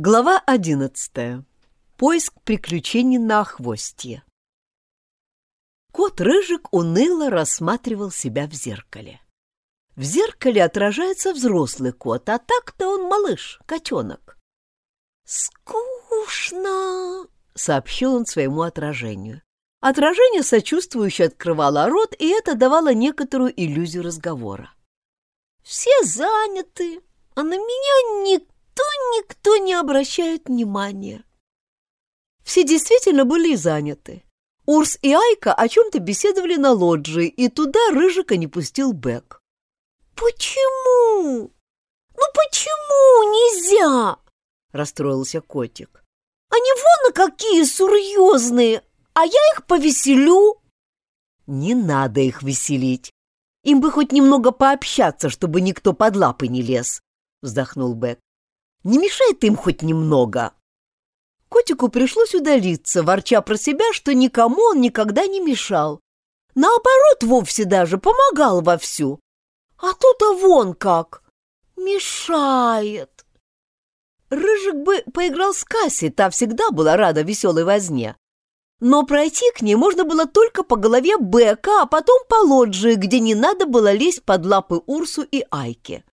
Глава одиннадцатая. Поиск приключений на охвостье. Кот Рыжик уныло рассматривал себя в зеркале. В зеркале отражается взрослый кот, а так-то он малыш, котенок. «Скучно!» — сообщил он своему отражению. Отражение сочувствующе открывало рот, и это давало некоторую иллюзию разговора. «Все заняты, а на меня никто никто не обращает внимания. Все действительно были заняты. Урс и Айка о чем-то беседовали на лоджии, и туда Рыжика не пустил Бэк. «Почему? Ну почему нельзя?» — расстроился котик. «Они вон какие серьезные, а я их повеселю». «Не надо их веселить. Им бы хоть немного пообщаться, чтобы никто под лапы не лез», — вздохнул Бэк. Не мешает им хоть немного?» Котику пришлось удалиться, ворча про себя, что никому он никогда не мешал. Наоборот, вовсе даже помогал вовсю. А тут-то вон как! Мешает! Рыжик бы поиграл с Кассией, та всегда была рада веселой возне. Но пройти к ней можно было только по голове Бека, а потом по лоджии, где не надо было лезть под лапы Урсу и Айке.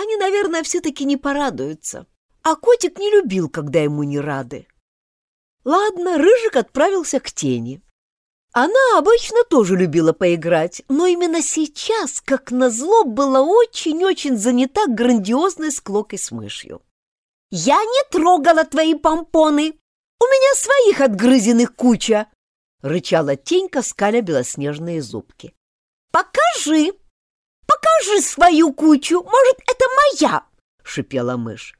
Они, наверное, все-таки не порадуются. А котик не любил, когда ему не рады. Ладно, Рыжик отправился к тени. Она обычно тоже любила поиграть, но именно сейчас, как назло, была очень-очень занята грандиозной склокой с мышью. «Я не трогала твои помпоны! У меня своих отгрызенных куча!» — рычала тенька, скаля белоснежные зубки. «Покажи!» Покажи свою кучу, может, это моя!» — шипела мышь.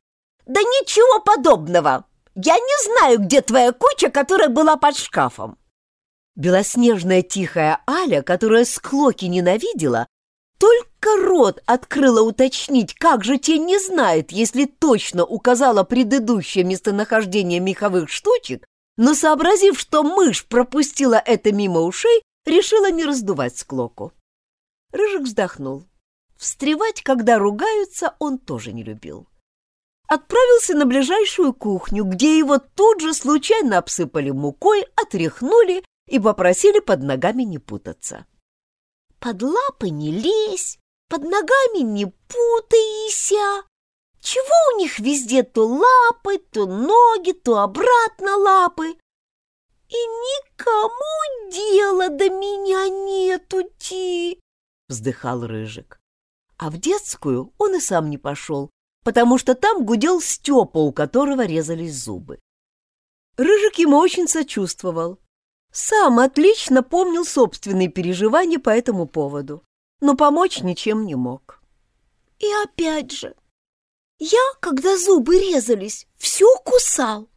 «Да ничего подобного! Я не знаю, где твоя куча, которая была под шкафом!» Белоснежная тихая Аля, которая склоки ненавидела, только рот открыла уточнить, как же тень не знает, если точно указала предыдущее местонахождение меховых штучек, но, сообразив, что мышь пропустила это мимо ушей, решила не раздувать склоку. Рыжик вздохнул. Встревать, когда ругаются, он тоже не любил. Отправился на ближайшую кухню, где его тут же случайно обсыпали мукой, отряхнули и попросили под ногами не путаться. «Под лапы не лезь, под ногами не путайся. Чего у них везде то лапы, то ноги, то обратно лапы? И никому дела до меня нету, Ти!» — вздыхал Рыжик. А в детскую он и сам не пошел, потому что там гудел Степа, у которого резались зубы. Рыжик ему очень сочувствовал. Сам отлично помнил собственные переживания по этому поводу, но помочь ничем не мог. И опять же, я, когда зубы резались, все кусал.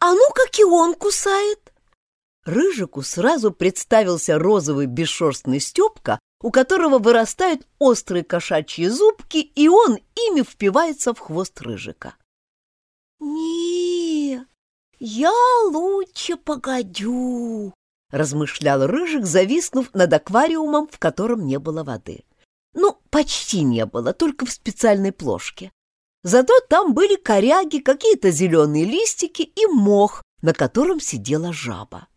А ну, как и он кусает. Рыжику сразу представился розовый бесшерстный Степка, у которого вырастают острые кошачьи зубки, и он ими впивается в хвост рыжика. «Не, я лучше погодю», — размышлял рыжик, зависнув над аквариумом, в котором не было воды. Ну, почти не было, только в специальной плошке. Зато там были коряги, какие-то зеленые листики и мох, на котором сидела жаба.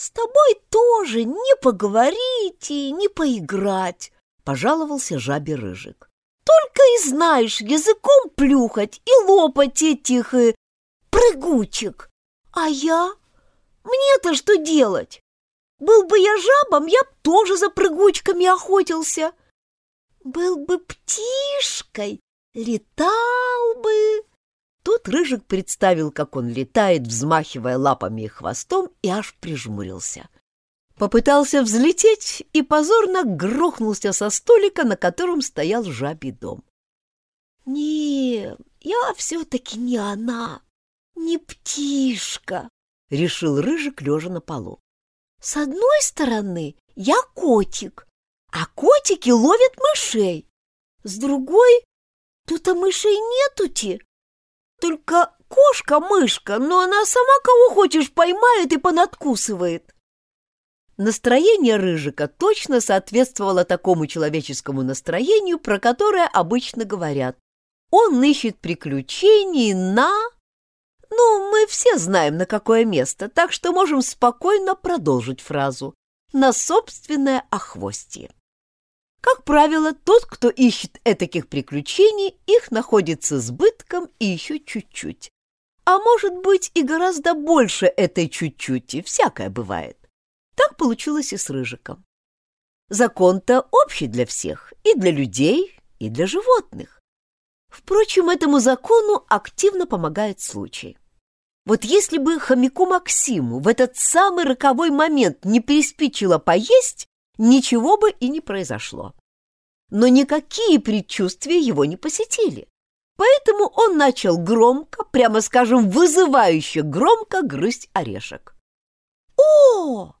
«С тобой тоже не поговорить и не поиграть», — пожаловался жабе Рыжик. «Только и знаешь языком плюхать и лопать этих и... Э, прыгучек. А я? Мне-то что делать? Был бы я жабом, я б тоже за прыгучками охотился. Был бы птишкой, летал бы, Тут Рыжик представил, как он летает, взмахивая лапами и хвостом, и аж прижмурился. Попытался взлететь и позорно грохнулся со столика, на котором стоял жабий дом. «Не, я все-таки не она, не птишка», — решил Рыжик, лежа на полу. «С одной стороны я котик, а котики ловят мышей. С другой, тут-то мышей нетути, только кошка-мышка, но она сама кого хочешь поймает и понадкусывает. Настроение Рыжика точно соответствовало такому человеческому настроению, про которое обычно говорят. он ищет приключений на... Ну, мы все знаем, на какое место, так что можем спокойно продолжить фразу. На собственное охвостье. Как правило, тот, кто ищет этаких приключений, их находит с избытком и еще чуть-чуть. А может быть и гораздо больше этой чуть-чуть, и всякое бывает. Так получилось и с Рыжиком. Закон-то общий для всех, и для людей, и для животных. Впрочем, этому закону активно помогает случай. Вот если бы хомяку Максиму в этот самый роковой момент не приспичило поесть, ничего бы и не произошло. Но никакие предчувствия его не посетили. Поэтому он начал громко, прямо скажем, вызывающе громко грызть орешек. «О!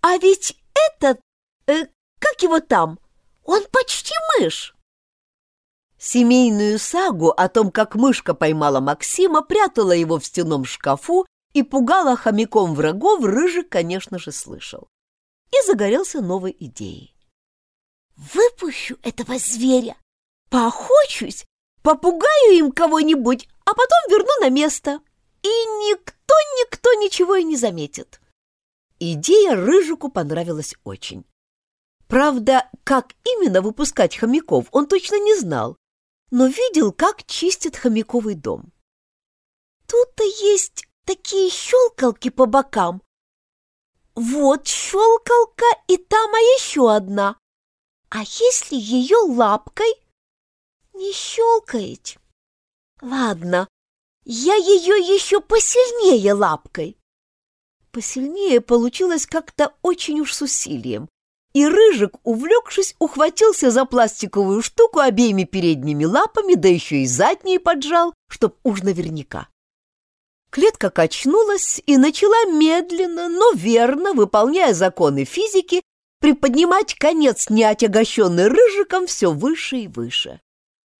А ведь этот, э, как его там, он почти мышь!» Семейную сагу о том, как мышка поймала Максима, прятала его в стеном шкафу и пугала хомяком врагов, Рыжик, конечно же, слышал. И загорелся новой идеей. «Выпущу этого зверя, поохочусь Попугаю им кого-нибудь, а потом верну на место. И никто-никто ничего и не заметит. Идея Рыжику понравилась очень. Правда, как именно выпускать хомяков, он точно не знал, но видел, как чистят хомяковый дом. Тут-то есть такие щелкалки по бокам. Вот щелкалка, и там а еще одна. А если ее лапкой не щелкает. Ладно, я ее еще посильнее лапкой. Посильнее получилось как-то очень уж с усилием. И Рыжик, увлекшись, ухватился за пластиковую штуку обеими передними лапами, да еще и задние поджал, чтоб уж наверняка. Клетка качнулась и начала медленно, но верно, выполняя законы физики, приподнимать конец, не отягощенный рыжиком, все выше и выше.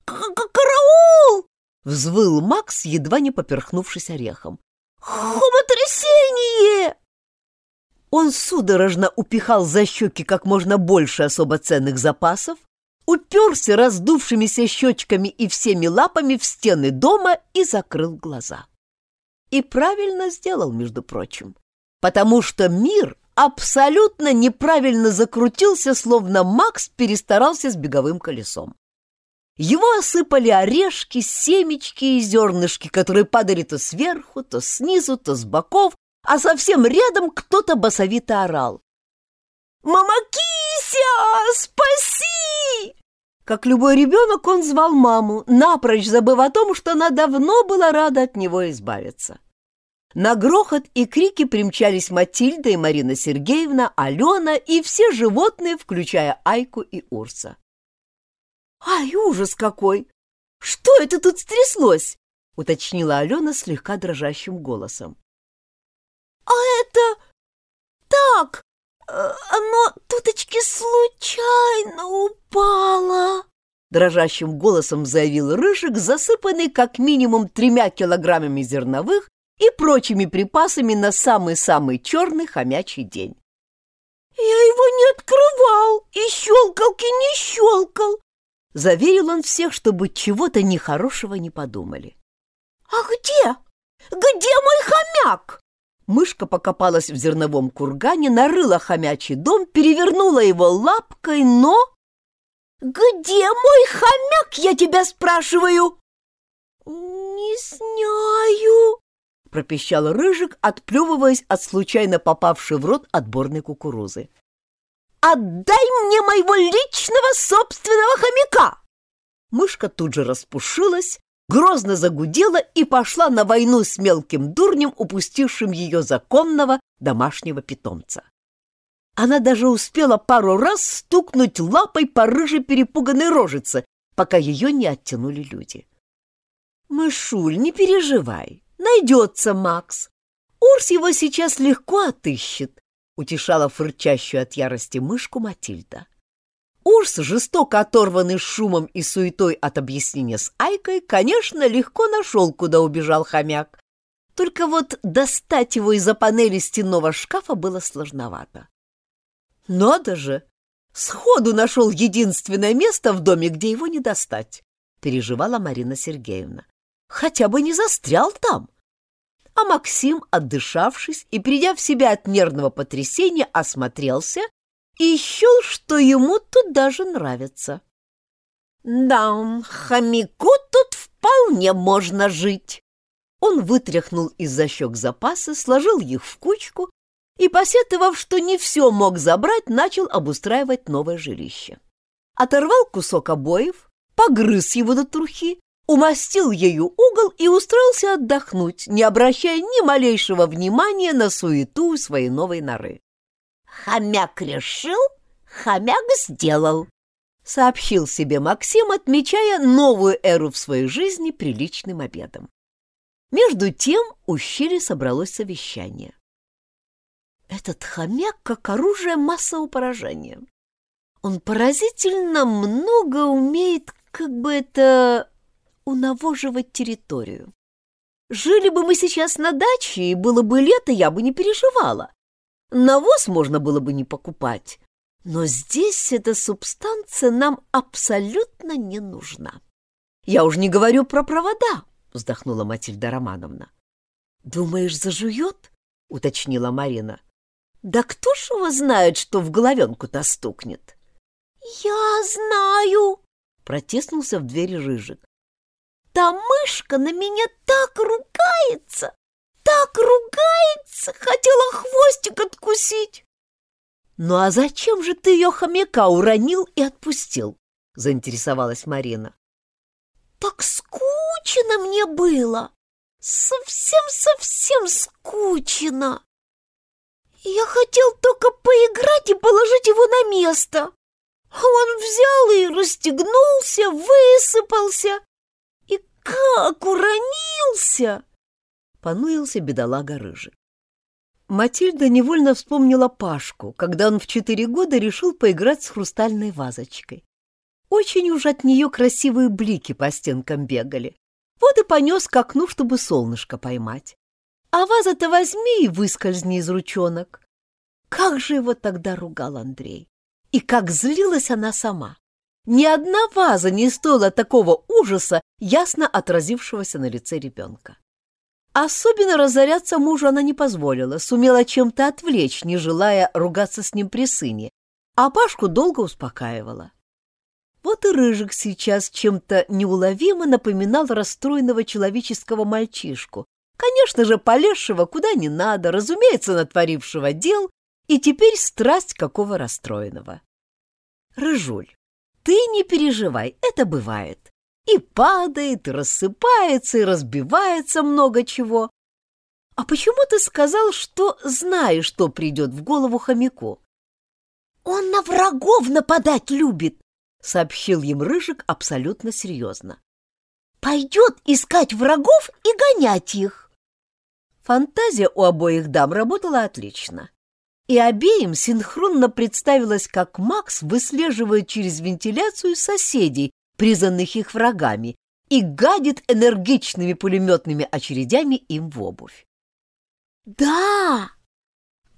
«Караул!» — взвыл Макс, едва не поперхнувшись орехом. «Хомотрясение!» Он судорожно упихал за щеки как можно больше особо ценных запасов, уперся раздувшимися щечками и всеми лапами в стены дома и закрыл глаза. И правильно сделал, между прочим, потому что мир абсолютно неправильно закрутился, словно Макс перестарался с беговым колесом. Его осыпали орешки, семечки и зернышки, которые падали то сверху, то снизу, то с боков, а совсем рядом кто-то басовито орал. «Мама Кися, спаси!» Как любой ребенок, он звал маму, напрочь забыв о том, что она давно была рада от него избавиться. На грохот и крики примчались Матильда и Марина Сергеевна, Алена и все животные, включая Айку и Урса. «Ай, ужас какой! Что это тут стряслось?» — уточнила Алена слегка дрожащим голосом. «А это... так, э, оно туточки случайно упало!» Дрожащим голосом заявил Рыжик, засыпанный как минимум тремя килограммами зерновых и прочими припасами на самый-самый черный хомячий день. «Я его не открывал и щелкалки не щелкал, Заверил он всех, чтобы чего-то нехорошего не подумали. «А где? Где мой хомяк?» Мышка покопалась в зерновом кургане, нарыла хомячий дом, перевернула его лапкой, но... «Где мой хомяк, я тебя спрашиваю?» «Не знаю», — пропищал Рыжик, отплевываясь от случайно попавшей в рот отборной кукурузы. Отдай мне моего личного собственного хомяка!» Мышка тут же распушилась, грозно загудела и пошла на войну с мелким дурнем, упустившим ее законного домашнего питомца. Она даже успела пару раз стукнуть лапой по рыжей перепуганной рожице, пока ее не оттянули люди. «Мышуль, не переживай, найдется Макс. Урс его сейчас легко отыщет утешала фырчащую от ярости мышку Матильда. Урс, жестоко оторванный шумом и суетой от объяснения с Айкой, конечно, легко нашел, куда убежал хомяк. Только вот достать его из-за панели стенного шкафа было сложновато. Надо же! Сходу нашел единственное место в доме, где его не достать. переживала Марина Сергеевна. Хотя бы не застрял там. А Максим, отдышавшись и придя в себя от нервного потрясения, осмотрелся и счел, что ему тут даже нравится. «Да, хомяку тут вполне можно жить!» Он вытряхнул из-за щек запасы, сложил их в кучку и, посетовав, что не все мог забрать, начал обустраивать новое жилище. Оторвал кусок обоев, погрыз его до трухи, умастил ею угол и устроился отдохнуть, не обращая ни малейшего внимания на суету своей новой норы. «Хомяк решил, хомяк сделал», — сообщил себе Максим, отмечая новую эру в своей жизни приличным обедом. Между тем у щели собралось совещание. Этот хомяк как оружие массового поражения. Он поразительно много умеет, как бы это, унавоживать территорию. Жили бы мы сейчас на даче, и было бы лето, я бы не переживала. Навоз можно было бы не покупать. Но здесь эта субстанция нам абсолютно не нужна. Я уж не говорю про провода, вздохнула Матильда Романовна. Думаешь, зажует? уточнила Марина. Да кто ж его знает, что в головенку-то стукнет? Я знаю, протеснулся в двери Рыжик. Та мышка на меня так ругается, так ругается, хотела хвостик откусить. Ну а зачем же ты ее хомяка уронил и отпустил? Заинтересовалась Марина. Так скучно мне было. Совсем-совсем скучно. Я хотел только поиграть и положить его на место. А он взял и расстегнулся, высыпался. Как уронился! Понуился бедолага рыжий. Матильда невольно вспомнила Пашку, когда он в четыре года решил поиграть с хрустальной вазочкой. Очень уж от нее красивые блики по стенкам бегали. Вот и понес к окну, чтобы солнышко поймать. А ваза-то возьми и выскользни из ручонок. Как же его тогда ругал Андрей! И как злилась она сама! Ни одна ваза не стоила такого ужаса, ясно отразившегося на лице ребенка. Особенно разоряться мужу она не позволила, сумела чем-то отвлечь, не желая ругаться с ним при сыне, а Пашку долго успокаивала. Вот и Рыжик сейчас чем-то неуловимо напоминал расстроенного человеческого мальчишку, конечно же, полезшего куда не надо, разумеется, натворившего дел, и теперь страсть какого расстроенного. Рыжуль, ты не переживай, это бывает. И падает, и рассыпается, и разбивается много чего. А почему ты сказал, что знаешь, что придет в голову хомяку? Он на врагов нападать любит, сообщил им Рыжик абсолютно серьезно. Пойдет искать врагов и гонять их. Фантазия у обоих дам работала отлично. И обеим синхронно представилось, как Макс выслеживает через вентиляцию соседей, признанных их врагами, и гадит энергичными пулеметными очередями им в обувь. «Да!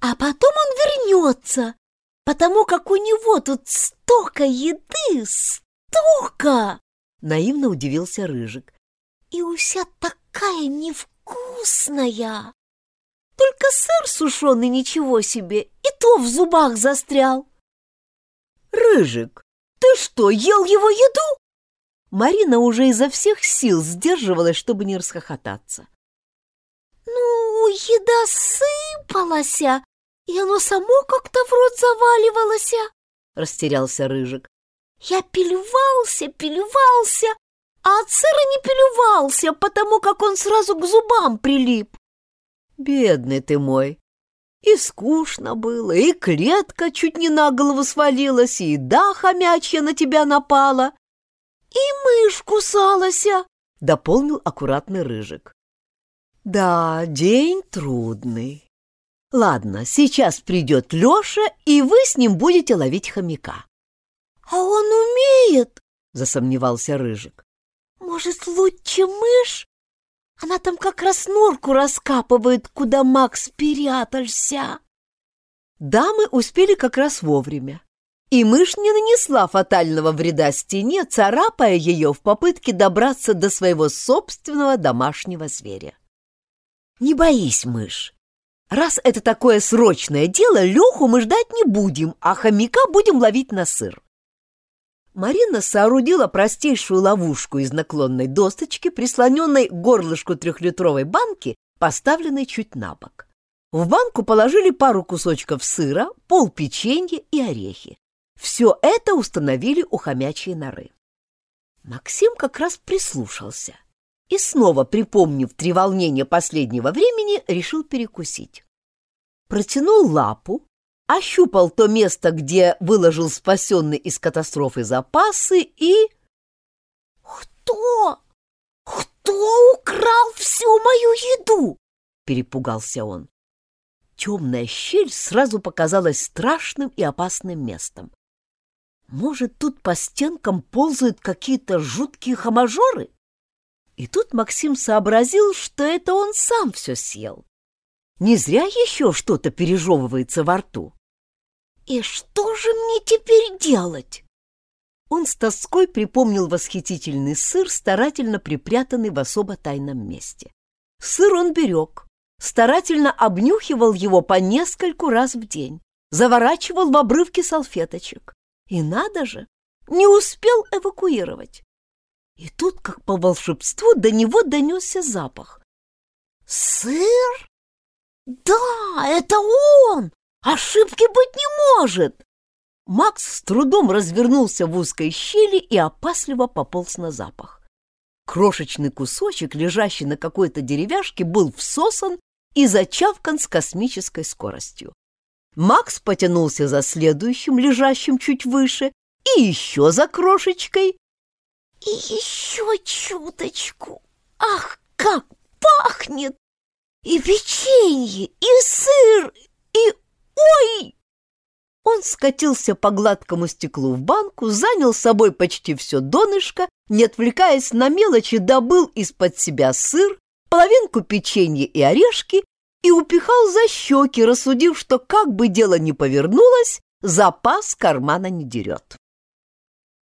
А потом он вернется, потому как у него тут столько еды, столько!» Наивно удивился Рыжик. «И уся такая невкусная! Только сыр сушеный ничего себе, и то в зубах застрял!» «Рыжик, ты что, ел его еду?» Марина уже изо всех сил сдерживалась, чтобы не расхохотаться. «Ну, еда сыпалась, и оно само как-то в рот заваливалось», — растерялся Рыжик. «Я пелевался, пелевался, а от сыра не пелевался, потому как он сразу к зубам прилип». «Бедный ты мой! И скучно было, и клетка чуть не на голову свалилась, и еда хомячья на тебя напала». «И мышь кусалася!» — дополнил аккуратный рыжик. «Да, день трудный. Ладно, сейчас придет Леша, и вы с ним будете ловить хомяка». «А он умеет?» — засомневался рыжик. «Может, лучше мышь? Она там как раз норку раскапывает, куда Макс перятался». Дамы успели как раз вовремя и мышь не нанесла фатального вреда стене, царапая ее в попытке добраться до своего собственного домашнего зверя. «Не боись, мышь. Раз это такое срочное дело, Леху мы ждать не будем, а хомяка будем ловить на сыр». Марина соорудила простейшую ловушку из наклонной досточки, прислоненной к горлышку трехлитровой банки, поставленной чуть на бок. В банку положили пару кусочков сыра, пол печенья и орехи. Все это установили у хомячьей норы. Максим как раз прислушался и снова, припомнив три волнения последнего времени, решил перекусить. Протянул лапу, ощупал то место, где выложил спасенный из катастрофы запасы и... «Кто? Кто украл всю мою еду?» — перепугался он. Темная щель сразу показалась страшным и опасным местом. Может, тут по стенкам ползают какие-то жуткие хамажоры? И тут Максим сообразил, что это он сам все съел. Не зря еще что-то пережевывается во рту. «И что же мне теперь делать?» Он с тоской припомнил восхитительный сыр, старательно припрятанный в особо тайном месте. Сыр он берег, старательно обнюхивал его по нескольку раз в день, заворачивал в обрывки салфеточек. И надо же, не успел эвакуировать. И тут, как по волшебству, до него донесся запах. «Сыр? Да, это он! Ошибки быть не может!» Макс с трудом развернулся в узкой щели и опасливо пополз на запах. Крошечный кусочек, лежащий на какой-то деревяшке, был всосан и зачавкан с космической скоростью. Макс потянулся за следующим, лежащим чуть выше, и еще за крошечкой. И еще чуточку. Ах, как пахнет! И печенье, и сыр, и... Ой! Он скатился по гладкому стеклу в банку, занял с собой почти все донышко, не отвлекаясь на мелочи, добыл из-под себя сыр, половинку печенья и орешки и упихал за щеки, рассудив, что как бы дело ни повернулось, запас кармана не дерет.